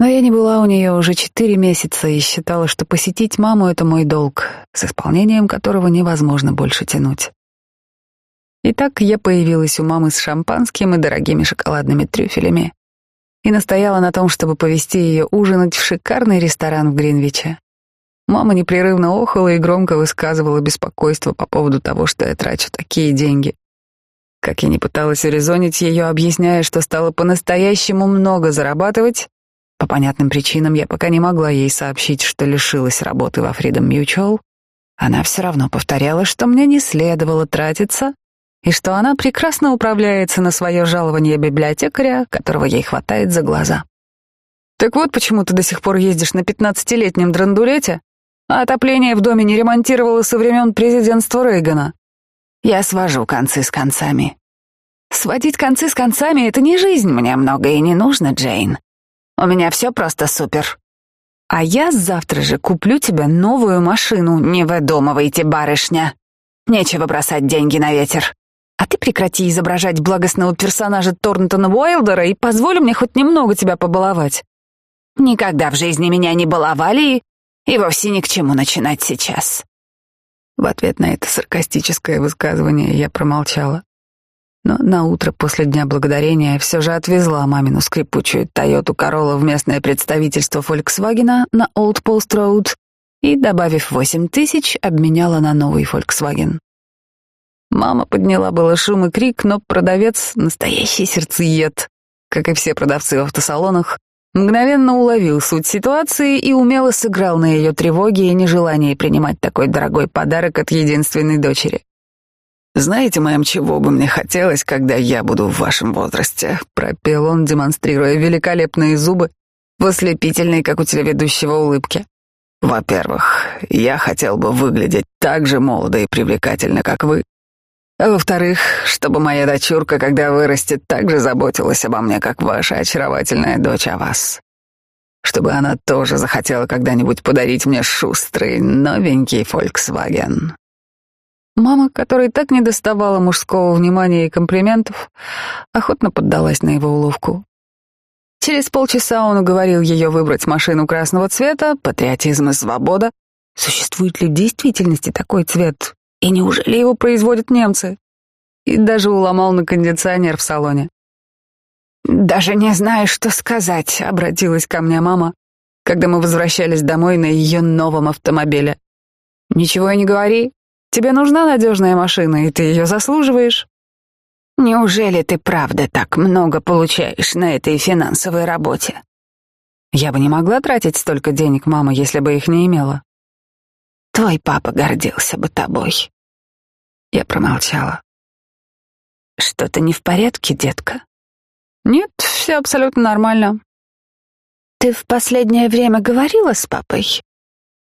[SPEAKER 1] Но я не была у нее уже четыре месяца и считала, что посетить маму — это мой долг, с исполнением которого невозможно больше тянуть. Итак, я появилась у мамы с шампанским и дорогими шоколадными трюфелями и настояла на том, чтобы повезти ее ужинать в шикарный ресторан в Гринвиче. Мама непрерывно охала и громко высказывала беспокойство по поводу того, что я трачу такие деньги. Как я не пыталась урезонить ее, объясняя, что стала по-настоящему много зарабатывать, по понятным причинам я пока не могла ей сообщить, что лишилась работы во Freedom Mutual, она все равно повторяла, что мне не следовало тратиться и что она прекрасно управляется на свое жалование библиотекаря, которого ей хватает за глаза. «Так вот почему ты до сих пор ездишь на пятнадцатилетнем драндулете отопление в доме не ремонтировало со времен президентства Рейгана. Я свожу концы с концами. Сводить концы с концами — это не жизнь, мне многое не нужно, Джейн. У меня все просто супер. А я завтра же куплю тебе новую машину, не выдумывайте, барышня. Нечего бросать деньги на ветер. А ты прекрати изображать благостного персонажа Торнтона Уайлдера и позволь мне хоть немного тебя побаловать. Никогда в жизни меня не баловали, и вовсе ни к чему начинать сейчас. В ответ на это саркастическое высказывание я промолчала. Но на утро после Дня Благодарения все же отвезла мамину скрипучую Тойоту Королла в местное представительство Volkswagen на Old Post Road и, добавив восемь тысяч, обменяла на новый Volkswagen. Мама подняла было шум и крик, но продавец — настоящий сердцеед, как и все продавцы в автосалонах, Мгновенно уловил суть ситуации и умело сыграл на ее тревоге и нежелании принимать такой дорогой подарок от единственной дочери. «Знаете, мэм, чего бы мне хотелось, когда я буду в вашем возрасте?» — пропел он, демонстрируя великолепные зубы в ослепительной, как у телеведущего, улыбке. «Во-первых, я хотел бы выглядеть так же молодо и привлекательно, как вы. А во-вторых, чтобы моя дочурка, когда вырастет, так же заботилась обо мне, как ваша очаровательная дочь о вас. Чтобы она тоже захотела когда-нибудь подарить мне шустрый, новенький Volkswagen. Мама, которой так не доставала мужского внимания и комплиментов, охотно поддалась на его уловку. Через полчаса он уговорил ее выбрать машину красного цвета, патриотизм и свобода. Существует ли в действительности такой цвет? И неужели его производят немцы? И даже уломал на кондиционер в салоне. «Даже не знаю, что сказать», — обратилась ко мне мама. когда мы возвращались домой на ее новом автомобиле. Ничего и не говори. Тебе нужна надежная машина, и ты ее заслуживаешь.
[SPEAKER 2] Неужели ты правда так много получаешь на этой финансовой работе?
[SPEAKER 1] Я бы не могла тратить столько денег, мама, если бы их не имела.
[SPEAKER 2] Твой папа гордился бы тобой.
[SPEAKER 1] Я промолчала.
[SPEAKER 2] Что-то не в порядке, детка?
[SPEAKER 1] Нет, все абсолютно нормально.
[SPEAKER 2] Ты в последнее время говорила с папой?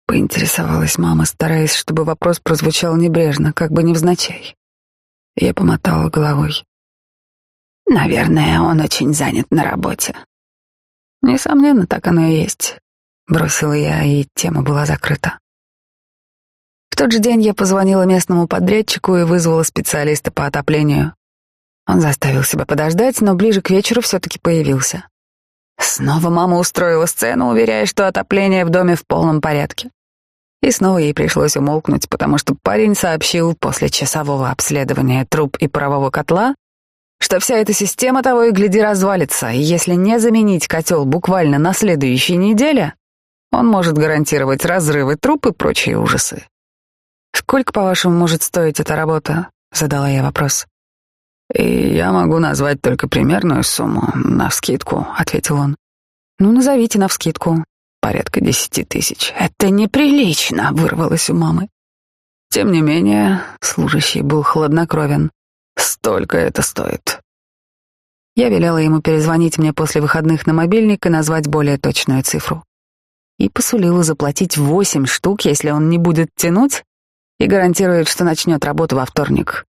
[SPEAKER 1] Поинтересовалась мама, стараясь, чтобы вопрос прозвучал небрежно, как бы невзначай. Я помотала головой.
[SPEAKER 2] Наверное, он очень занят на работе.
[SPEAKER 1] Несомненно, так оно и есть. Бросила я, и тема была закрыта. В тот же день я позвонила местному подрядчику и вызвала специалиста по отоплению. Он заставил себя подождать, но ближе к вечеру все-таки появился. Снова мама устроила сцену, уверяя, что отопление в доме в полном порядке. И снова ей пришлось умолкнуть, потому что парень сообщил после часового обследования труб и парового котла, что вся эта система того и гляди развалится, и если не заменить котел буквально на следующей неделе, он может гарантировать разрывы труб и прочие ужасы. «Сколько, по-вашему, может стоить эта работа?» — задала я вопрос.
[SPEAKER 2] «И я могу назвать только примерную сумму, навскидку», — ответил он.
[SPEAKER 1] «Ну, назовите навскидку»
[SPEAKER 2] порядка десяти тысяч. Это неприлично, вырвалось у мамы. Тем не менее, служащий был хладнокровен. Столько это стоит.
[SPEAKER 1] Я велела ему перезвонить мне после выходных на мобильник и назвать более точную цифру. И посулила заплатить восемь штук, если он не будет тянуть, и гарантирует, что начнет работу во вторник.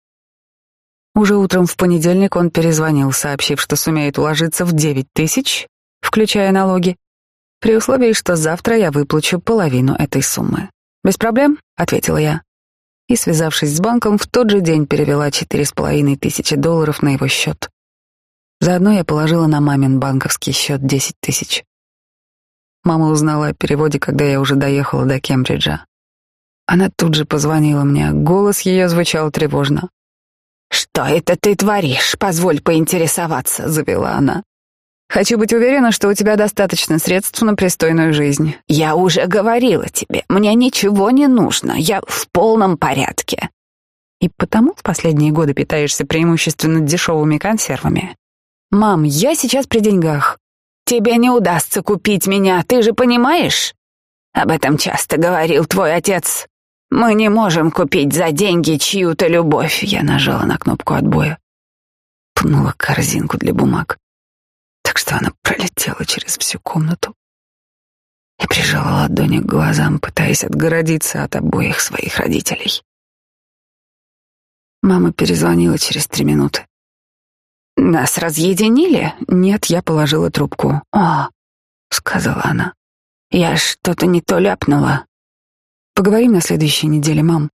[SPEAKER 1] Уже утром в понедельник он перезвонил, сообщив, что сумеет уложиться в девять тысяч, включая налоги, при условии, что завтра я выплачу половину этой суммы. Без проблем, ответила я. И, связавшись с банком, в тот же день перевела четыре с половиной тысячи долларов на его счет. Заодно я положила на мамин банковский счет десять тысяч. Мама узнала о переводе, когда я уже доехала до Кембриджа. Она тут же позвонила мне, голос ее звучал тревожно.
[SPEAKER 2] «Что это ты творишь? Позволь поинтересоваться», — завела она.
[SPEAKER 1] Хочу быть уверена, что у тебя достаточно средств на пристойную жизнь.
[SPEAKER 2] Я уже говорила тебе, мне ничего не нужно, я в полном порядке.
[SPEAKER 1] И потому в последние годы питаешься преимущественно дешевыми консервами. Мам, я сейчас при деньгах.
[SPEAKER 2] Тебе не удастся купить меня, ты же понимаешь? Об этом часто говорил твой отец. Мы не можем купить за деньги чью-то любовь. Я нажала на кнопку отбоя.
[SPEAKER 1] Пнула корзинку для бумаг так что она пролетела через всю комнату и прижала ладони к глазам, пытаясь отгородиться от обоих своих родителей. Мама перезвонила через три минуты.
[SPEAKER 2] «Нас разъединили?»
[SPEAKER 1] «Нет, я положила трубку».
[SPEAKER 2] «О», — сказала она, — «я что-то не то ляпнула».
[SPEAKER 1] «Поговорим на следующей неделе, мам».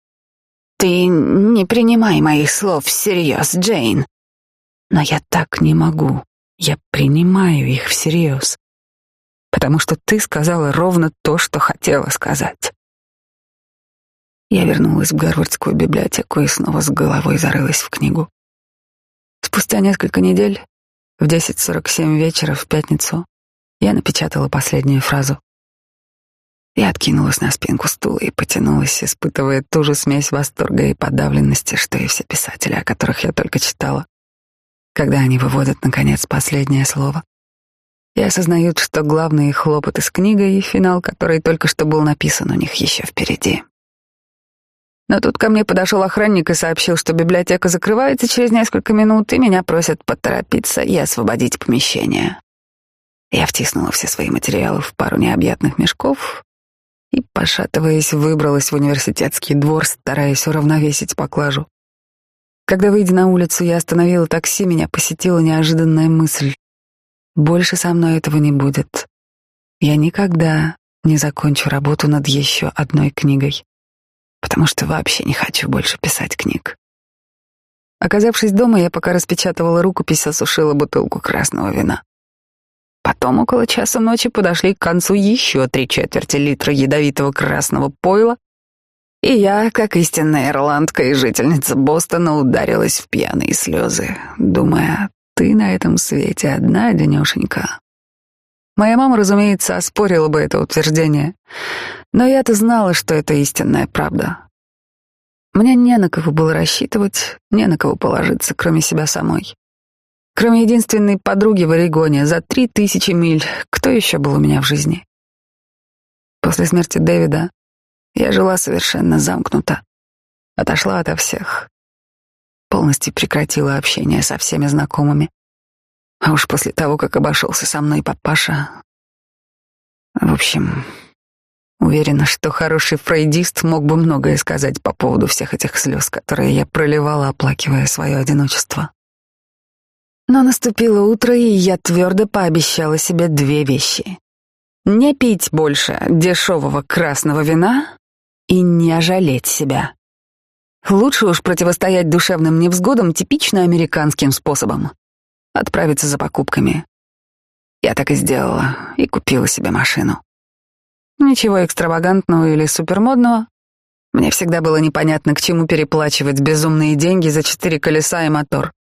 [SPEAKER 2] «Ты не принимай моих слов всерьез, Джейн».
[SPEAKER 1] «Но я так не могу. Я принимаю их всерьез, потому что ты сказала ровно то, что хотела сказать. Я вернулась в Гарвардскую библиотеку и снова с головой зарылась в книгу. Спустя несколько недель, в 10.47 вечера в пятницу, я напечатала последнюю фразу. Я откинулась на спинку стула и потянулась, испытывая ту же смесь восторга и подавленности, что и все писатели, о которых я только читала когда они выводят, наконец, последнее слово и осознают, что главные хлопоты с книгой и финал, который только что был написан у них еще впереди. Но тут ко мне подошел охранник и сообщил, что библиотека закрывается через несколько минут, и меня просят поторопиться и освободить помещение. Я втиснула все свои материалы в пару необъятных мешков и, пошатываясь, выбралась в университетский двор, стараясь уравновесить поклажу. Когда, выйдя на улицу, я остановила такси, меня посетила неожиданная мысль. Больше со мной этого не будет. Я никогда не закончу работу над еще одной книгой, потому что вообще не хочу больше писать книг. Оказавшись дома, я пока распечатывала рукопись, осушила бутылку красного вина. Потом около часа ночи подошли к концу еще три четверти литра ядовитого красного пойла, и я, как истинная ирландка и жительница Бостона, ударилась в пьяные слезы, думая, ты на этом свете одна, денешенька. Моя мама, разумеется, оспорила бы это утверждение, но я-то знала, что это истинная правда. Мне не на кого было рассчитывать, не на кого положиться, кроме себя самой. Кроме единственной подруги в Орегоне за три тысячи миль, кто еще был у меня в жизни? После смерти Дэвида я жила совершенно замкнуто, отошла ото всех, полностью прекратила общение со всеми знакомыми. А уж после того, как обошелся со мной папаша... В общем, уверена, что хороший фрейдист мог бы многое сказать по поводу всех этих слез, которые я проливала, оплакивая свое одиночество. Но наступило утро, и я твердо пообещала себе две вещи. Не пить больше дешевого красного вина и не жалеть себя. Лучше уж противостоять душевным невзгодам типично американским способом отправиться за покупками. Я так и сделала и купила себе машину. Ничего экстравагантного или супермодного. Мне всегда было непонятно, к чему переплачивать безумные деньги за четыре колеса и мотор.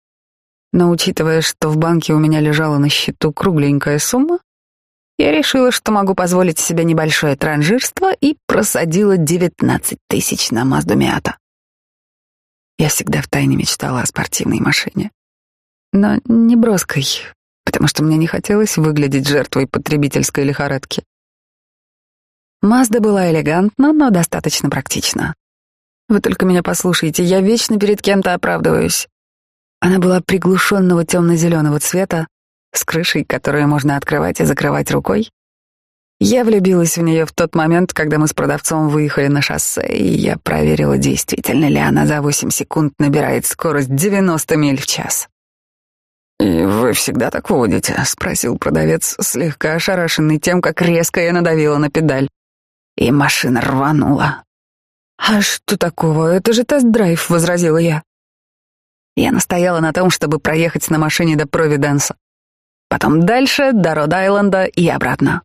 [SPEAKER 1] Но учитывая, что в банке у меня лежала на счету кругленькая сумма, я решила, что могу позволить себе небольшое транжирство и просадила 19 тысяч на Мазду Миата. Я всегда втайне мечтала о спортивной машине но не броской, потому что мне не хотелось выглядеть жертвой потребительской лихорадки. Мазда была элегантна, но достаточно практична. Вы только меня послушайте, я вечно перед кем-то оправдываюсь. Она была приглушенного темно-зеленого цвета, с крышей, которую можно открывать и закрывать рукой. Я влюбилась в нее в тот момент, когда мы с продавцом выехали на шоссе, и я проверила, действительно ли она за 8 секунд набирает скорость 90 миль в час.
[SPEAKER 2] «И вы всегда так водите?» — спросил продавец, слегка ошарашенный тем, как резко я надавила на педаль. И машина рванула.
[SPEAKER 1] «А что такого? Это же тест-драйв», — возразила я. Я настояла на том, чтобы проехать на машине до Провиденса. Потом дальше, до Род-Айленда и обратно.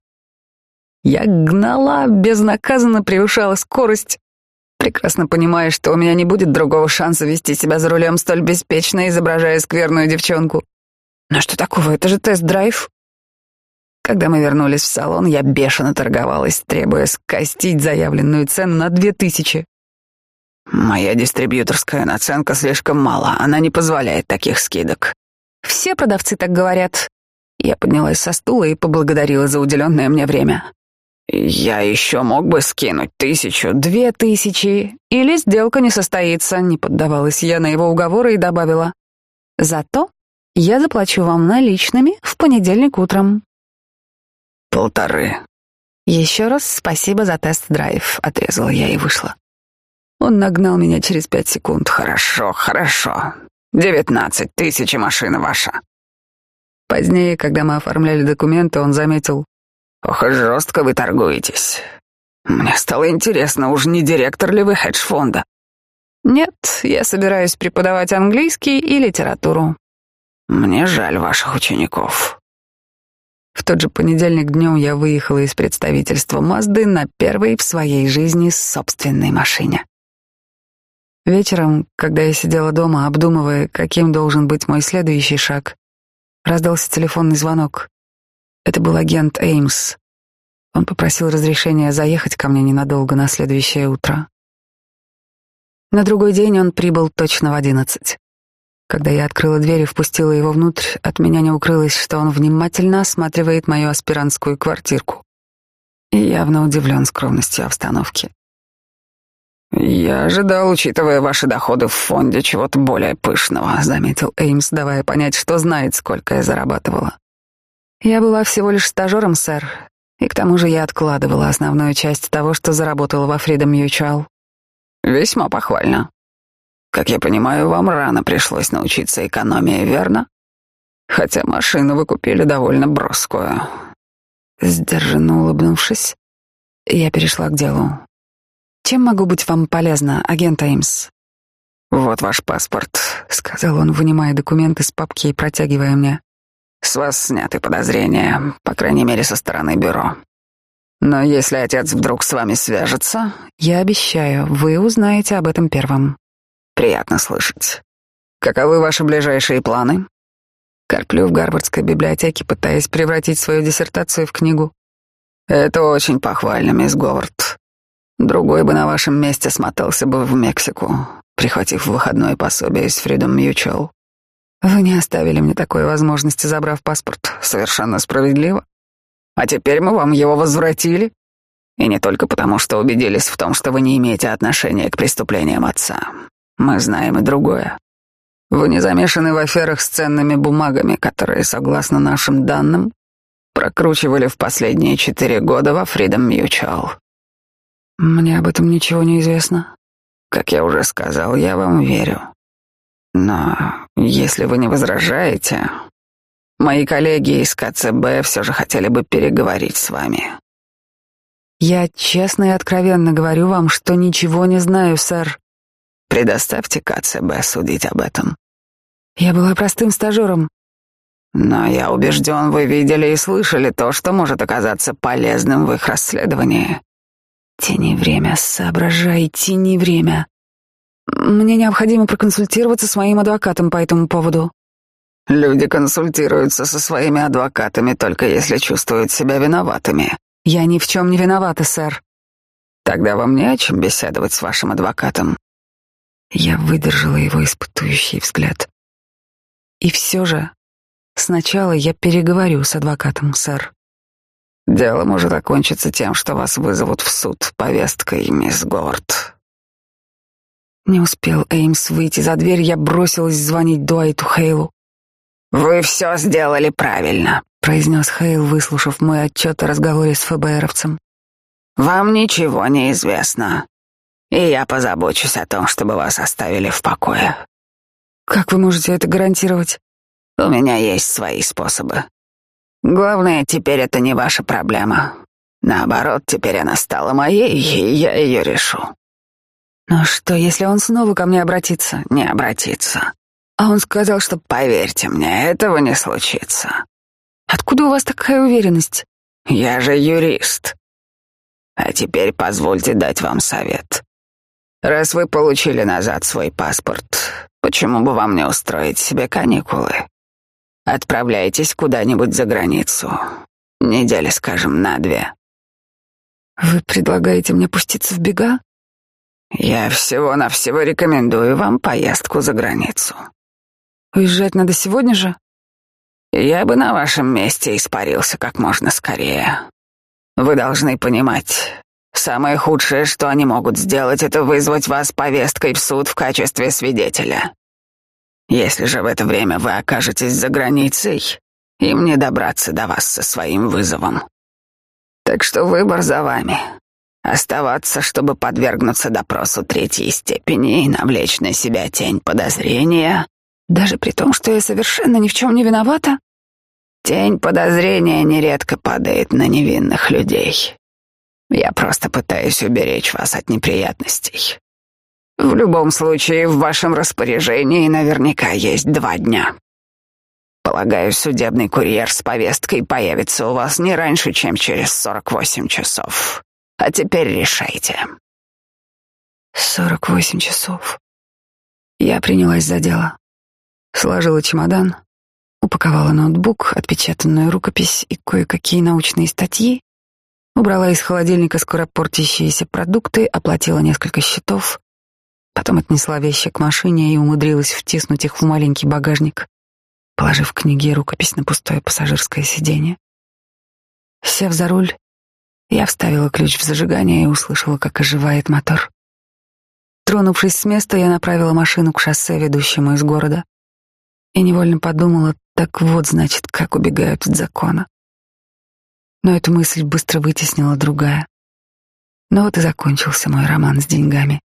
[SPEAKER 1] Я гнала, безнаказанно превышала скорость, прекрасно понимая, что у меня не будет другого шанса вести себя за рулем столь беспечно, изображая скверную девчонку. Но что такого? Это же тест-драйв. Когда мы вернулись в салон, я бешено торговалась, требуя скостить заявленную цену на две тысячи.
[SPEAKER 2] Моя дистрибьюторская наценка слишком мала, она не позволяет таких скидок.
[SPEAKER 1] Все продавцы так говорят. Я поднялась со стула и поблагодарила за уделенное мне время.
[SPEAKER 2] Я еще мог бы скинуть тысячу,
[SPEAKER 1] две тысячи, или сделка не состоится, не поддавалась я на его уговоры и добавила. Зато я заплачу вам наличными в понедельник утром.
[SPEAKER 2] Полторы.
[SPEAKER 1] Еще раз спасибо за тест-драйв, отрезала я и вышла. Он нагнал меня через пять секунд.
[SPEAKER 2] Хорошо, хорошо. Девятнадцать тысяч машина ваша.
[SPEAKER 1] Позднее, когда мы оформляли документы, он заметил.
[SPEAKER 2] Ох, жестко вы торгуетесь. Мне стало интересно, уж не директор ли вы хедж-фонда?
[SPEAKER 1] Нет, я собираюсь преподавать английский и литературу.
[SPEAKER 2] Мне жаль ваших учеников.
[SPEAKER 1] В тот же понедельник днем я выехала из представительства Мазды на первой в своей жизни собственной машине. Вечером, когда я сидела дома, обдумывая, каким должен быть мой следующий шаг, раздался телефонный звонок. Это был агент Эймс. Он попросил разрешения заехать ко мне ненадолго на следующее утро. На другой день он прибыл точно в одиннадцать. Когда я открыла дверь и впустила его внутрь, от меня не укрылось, что он внимательно осматривает мою аспирантскую квартирку. И явно удивлен скромностью обстановки.
[SPEAKER 2] «Я ожидал, учитывая ваши доходы в фонде, чего-то более пышного», — заметил Эймс, давая понять, что знает, сколько я зарабатывала.
[SPEAKER 1] «Я была всего лишь стажером, сэр, и к тому же я откладывала основную часть того, что заработала во Freedom Mutual».
[SPEAKER 2] «Весьма похвально. Как я понимаю, вам рано пришлось научиться экономии, верно? Хотя машину вы купили довольно броскую.
[SPEAKER 1] Сдержанно улыбнувшись, я перешла к делу. Чем могу быть вам полезна, агент Эймс?
[SPEAKER 2] Вот ваш паспорт,
[SPEAKER 1] сказал он, вынимая документ из папки и протягивая мне.
[SPEAKER 2] С вас сняты подозрения, по крайней мере, со стороны бюро. Но если отец вдруг с вами свяжется,
[SPEAKER 1] я обещаю, вы узнаете об этом первым.
[SPEAKER 2] Приятно слышать. Каковы ваши ближайшие планы?
[SPEAKER 1] Корплю в Гарвардской библиотеке, пытаясь превратить свою диссертацию в книгу.
[SPEAKER 2] Это очень похвально, мисс Говард. Другой бы на вашем месте смотался бы в Мексику, прихватив выходное пособие из Freedom Mutual.
[SPEAKER 1] Вы не оставили мне такой возможности, забрав паспорт.
[SPEAKER 2] Совершенно справедливо. А теперь мы вам его возвратили. И не только потому, что убедились в том, что вы не имеете отношения к преступлениям отца. Мы знаем и другое. Вы не замешаны в аферах с ценными бумагами, которые, согласно нашим данным, прокручивали в последние четыре года во Freedom Mutual.
[SPEAKER 1] Мне об этом ничего не известно.
[SPEAKER 2] Как я уже сказал, я вам верю. Но если вы не возражаете, мои коллеги из КЦБ все же хотели бы переговорить с вами.
[SPEAKER 1] Я честно и откровенно говорю вам, что ничего не знаю, сэр.
[SPEAKER 2] Предоставьте КЦБ судить об этом.
[SPEAKER 1] Я была простым стажером.
[SPEAKER 2] Но я убежден, вы видели и слышали то, что может оказаться полезным в их расследовании.
[SPEAKER 1] Тяни время, соображай, тяни время. Мне необходимо проконсультироваться с моим адвокатом по этому поводу.
[SPEAKER 2] Люди консультируются со своими адвокатами только если чувствуют себя виноватыми.
[SPEAKER 1] Я ни в чем не виновата, сэр.
[SPEAKER 2] Тогда вам не о чем беседовать с вашим адвокатом.
[SPEAKER 1] Я выдержала его испытующий взгляд. И все же, сначала я переговорю с адвокатом, сэр.
[SPEAKER 2] Дело может окончиться тем, что вас вызовут в суд повесткой, мисс Говард.
[SPEAKER 1] Не успел Эймс выйти за дверь, я бросилась звонить Дуайту Хейлу.
[SPEAKER 2] «Вы все сделали правильно», —
[SPEAKER 1] произнес Хейл, выслушав мой отчет о разговоре с ФБРовцем.
[SPEAKER 2] «Вам ничего не известно, и я позабочусь о том, чтобы вас оставили в покое.
[SPEAKER 1] Как вы можете это гарантировать?
[SPEAKER 2] У меня есть свои способы. Главное, теперь это не ваша проблема. Наоборот, теперь она стала моей, и я ее решу.
[SPEAKER 1] Но что, если он снова ко мне обратится?
[SPEAKER 2] Не обратится.
[SPEAKER 1] А он сказал, что...
[SPEAKER 2] Поверьте мне, этого не случится.
[SPEAKER 1] Откуда у вас такая уверенность?
[SPEAKER 2] Я же юрист. А теперь позвольте дать вам совет. Раз вы получили назад свой паспорт, почему бы вам не устроить себе каникулы? Отправляйтесь куда-нибудь за границу. Недели, скажем, на две.
[SPEAKER 1] Вы предлагаете мне пуститься в бега?
[SPEAKER 2] Я всего-навсего рекомендую вам поездку за границу.
[SPEAKER 1] Уезжать надо сегодня же?
[SPEAKER 2] Я бы на вашем месте испарился как можно скорее. Вы должны понимать, Самое худшее, что они могут сделать, это вызвать вас повесткой в суд в качестве свидетеля. Если же в это время вы окажетесь за границей, им не добраться до вас со своим вызовом. Так что выбор за вами. Оставаться, чтобы подвергнуться допросу третьей степени и навлечь на себя тень подозрения,
[SPEAKER 1] даже при том, что я совершенно ни в чем не виновата?
[SPEAKER 2] Тень подозрения нередко падает на невинных людей. Я просто пытаюсь уберечь вас от неприятностей. В любом случае, в вашем распоряжении наверняка есть два дня. Полагаю, судебный курьер с повесткой появится у вас не раньше, чем через сорок восемь часов. А теперь решайте.
[SPEAKER 1] Сорок восемь часов. Я принялась за дело. Сложила чемодан, упаковала ноутбук, отпечатанную рукопись и кое-какие научные статьи Убрала из холодильника скоропортящиеся продукты, оплатила несколько счетов, потом отнесла вещи к машине и умудрилась втиснуть их в маленький багажник, положив книги и рукопись на пустое пассажирское сиденье. Сев за руль, я вставила ключ в зажигание и услышала, как оживает мотор. Тронувшись с места, я направила машину к шоссе, ведущему из города, и невольно подумала, так вот, значит, как убегают от закона. Но эту мысль быстро вытеснила другая. Но вот и закончился мой роман с деньгами.